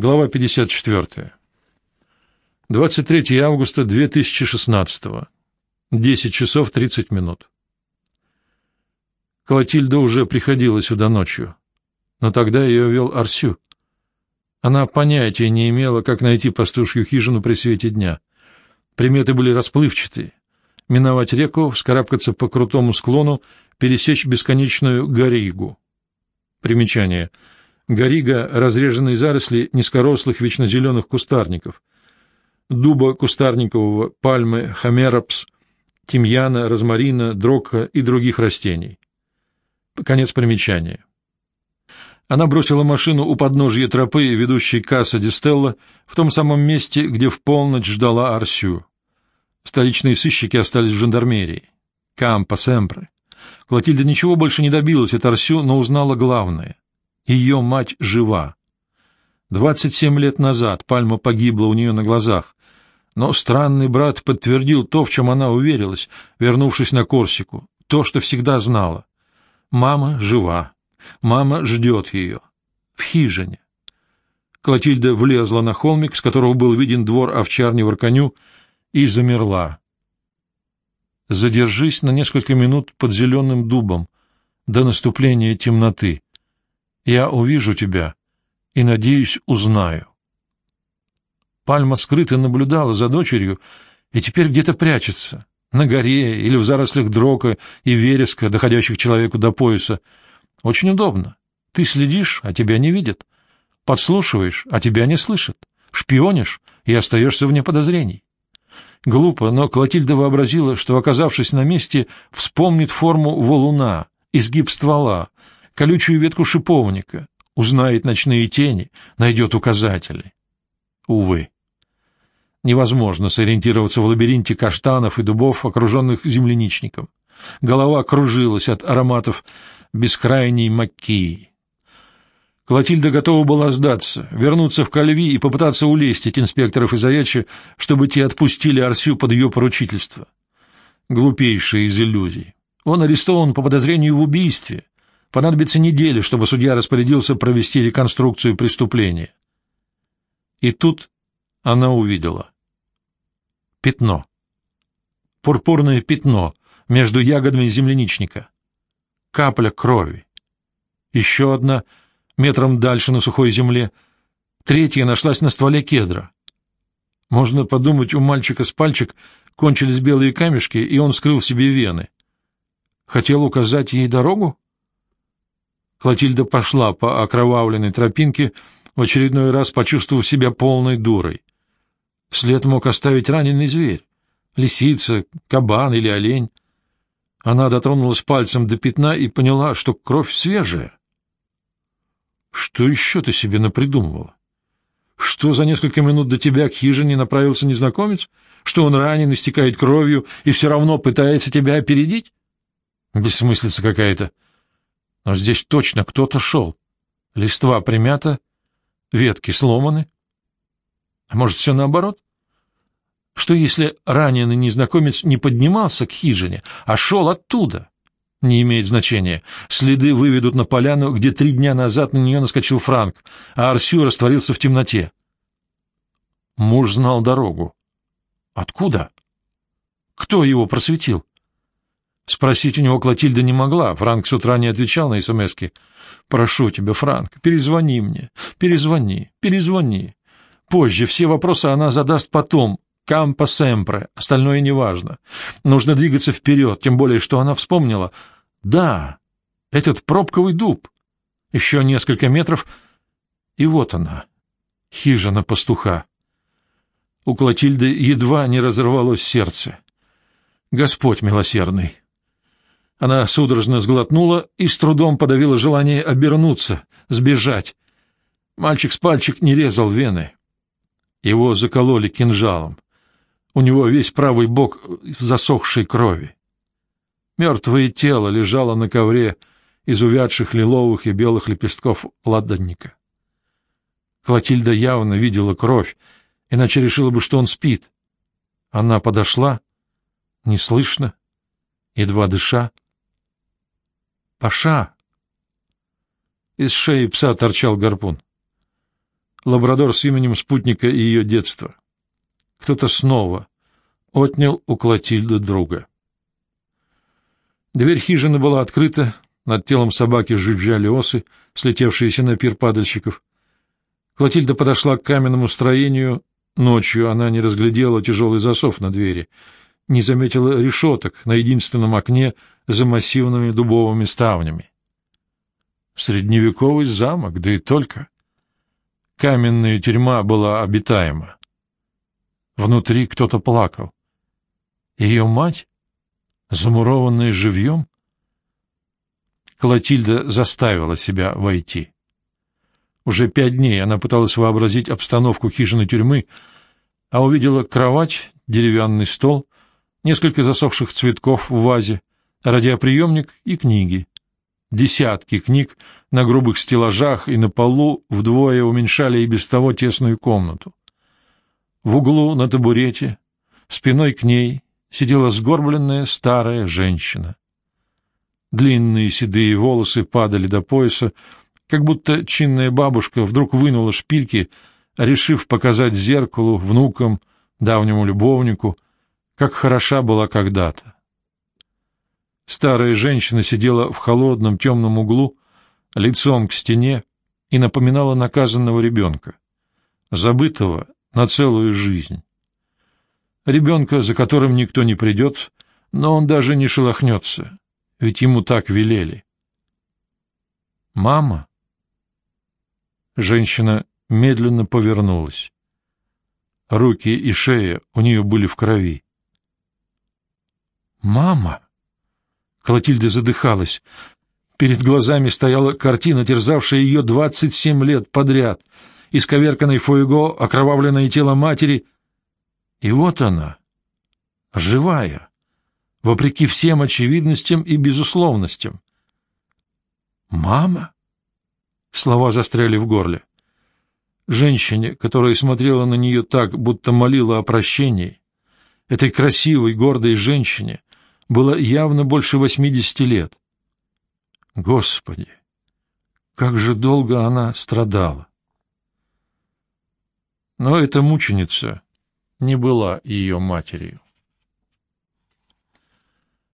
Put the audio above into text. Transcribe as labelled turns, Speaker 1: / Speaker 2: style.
Speaker 1: Глава 54. 23 августа 2016. 10 часов 30 минут. Клотильда уже приходила сюда ночью, но тогда ее вел Арсю. Она понятия не имела, как найти пастушью хижину при свете дня. Приметы были расплывчатые. Миновать реку, вскарабкаться по крутому склону, пересечь бесконечную Гаригу. Примечание — Горига — разреженные заросли низкорослых вечнозеленых кустарников, дуба кустарникового, пальмы, хамеропс, тимьяна, розмарина, дрока и других растений. Конец примечания. Она бросила машину у подножья тропы, ведущей к Дистелла, в том самом месте, где в полночь ждала Арсю. Столичные сыщики остались в жандармерии. Кампа Семпре. Клотильда ничего больше не добилась от Арсю, но узнала главное — ее мать жива. Двадцать семь лет назад Пальма погибла у нее на глазах, но странный брат подтвердил то, в чем она уверилась, вернувшись на Корсику, то, что всегда знала. Мама жива. Мама ждет ее. В хижине. Клотильда влезла на холмик, с которого был виден двор овчарни в Арканю, и замерла. Задержись на несколько минут под зеленым дубом до наступления темноты. Я увижу тебя и, надеюсь, узнаю. Пальма скрыто наблюдала за дочерью и теперь где-то прячется, на горе или в зарослях дрока и вереска, доходящих человеку до пояса. Очень удобно. Ты следишь, а тебя не видят. Подслушиваешь, а тебя не слышат. Шпионишь и остаешься вне подозрений. Глупо, но Клотильда вообразила, что, оказавшись на месте, вспомнит форму валуна, изгиб ствола, колючую ветку шиповника, узнает ночные тени, найдет указатели. Увы. Невозможно сориентироваться в лабиринте каштанов и дубов, окруженных земляничником. Голова кружилась от ароматов бескрайней макии. Клотильда готова была сдаться, вернуться в Кальви и попытаться улестить инспекторов из Аячи, чтобы те отпустили Арсю под ее поручительство. Глупейшая из иллюзий. Он арестован по подозрению в убийстве, Понадобится недели, чтобы судья распорядился провести реконструкцию преступления. И тут она увидела. Пятно. Пурпурное пятно между ягодами земляничника. Капля крови. Еще одна метром дальше на сухой земле. Третья нашлась на стволе кедра. Можно подумать, у мальчика с пальчик кончились белые камешки, и он вскрыл себе вены. Хотел указать ей дорогу? Клотильда пошла по окровавленной тропинке, в очередной раз почувствовав себя полной дурой. След мог оставить раненый зверь — лисица, кабан или олень. Она дотронулась пальцем до пятна и поняла, что кровь свежая. Что еще ты себе напридумывала? Что за несколько минут до тебя к хижине направился незнакомец? Что он ранен, истекает кровью и все равно пытается тебя опередить? Бессмыслица какая-то. Но здесь точно кто-то шел. Листва примята, ветки сломаны. А может, все наоборот? Что если раненый незнакомец не поднимался к хижине, а шел оттуда? Не имеет значения. Следы выведут на поляну, где три дня назад на нее наскочил Франк, а Арсю растворился в темноте. Муж знал дорогу. Откуда? Кто его просветил? Спросить у него Клотильда не могла, Франк с утра не отвечал на СМСки. «Прошу тебя, Франк, перезвони мне, перезвони, перезвони. Позже все вопросы она задаст потом, кампа семпре, остальное неважно. Нужно двигаться вперед, тем более, что она вспомнила. Да, этот пробковый дуб. Еще несколько метров, и вот она, хижина пастуха. У Клотильды едва не разорвалось сердце. Господь милосердный, она судорожно сглотнула и с трудом подавила желание обернуться, сбежать. Мальчик с пальчик не резал вены. Его закололи кинжалом. У него весь правый бок в засохшей крови. Мертвое тело лежало на ковре из увядших лиловых и белых лепестков ладонника. Клотильда явно видела кровь, иначе решила бы, что он спит. Она подошла, неслышно, едва дыша, Паша! Из шеи пса торчал гарпун. лабрадор с именем спутника ее детства. Кто-то снова отнял у Клотильды друга. Дверь хижины была открыта, над телом собаки жужжали осы, слетевшиеся на пир падальщиков. Клотильда подошла к каменному строению. Ночью она не разглядела тяжелый засов на двери, не заметила решеток на единственном окне за массивными дубовыми ставнями. Средневековый замок, да и только. Каменная тюрьма была обитаема. Внутри кто-то плакал. Ее мать? Замурованная живьем? Клотильда заставила себя войти. Уже пять дней она пыталась вообразить обстановку хижины тюрьмы, а увидела кровать, деревянный стол, несколько засохших цветков в вазе, радиоприемник и книги. Десятки книг на грубых стеллажах и на полу вдвое уменьшали и без того тесную комнату. В углу на табурете, спиной к ней, сидела сгорбленная старая женщина. Длинные седые волосы падали до пояса, как будто чинная бабушка вдруг вынула шпильки, решив показать зеркалу, внукам, давнему любовнику, как хороша была когда-то. Старая женщина сидела в холодном темном углу, лицом к стене, и напоминала наказанного ребенка, забытого на целую жизнь. Ребенка, за которым никто не придет, но он даже не шелохнется, ведь ему так велели. «Мама?» Женщина медленно повернулась. Руки и шея у нее были в крови. «Мама!» Клотильда задыхалась. Перед глазами стояла картина, терзавшая ее двадцать семь лет подряд. Исковерканной фуэго, окровавленное тело матери. И вот она, живая, вопреки всем очевидностям и безусловностям. «Мама?» Слова застряли в горле. Женщине, которая смотрела на нее так, будто молила о прощении, этой красивой, гордой женщине, было явно больше восьмидесяти лет. Господи, как же долго она страдала! Но эта мученица не была ее матерью.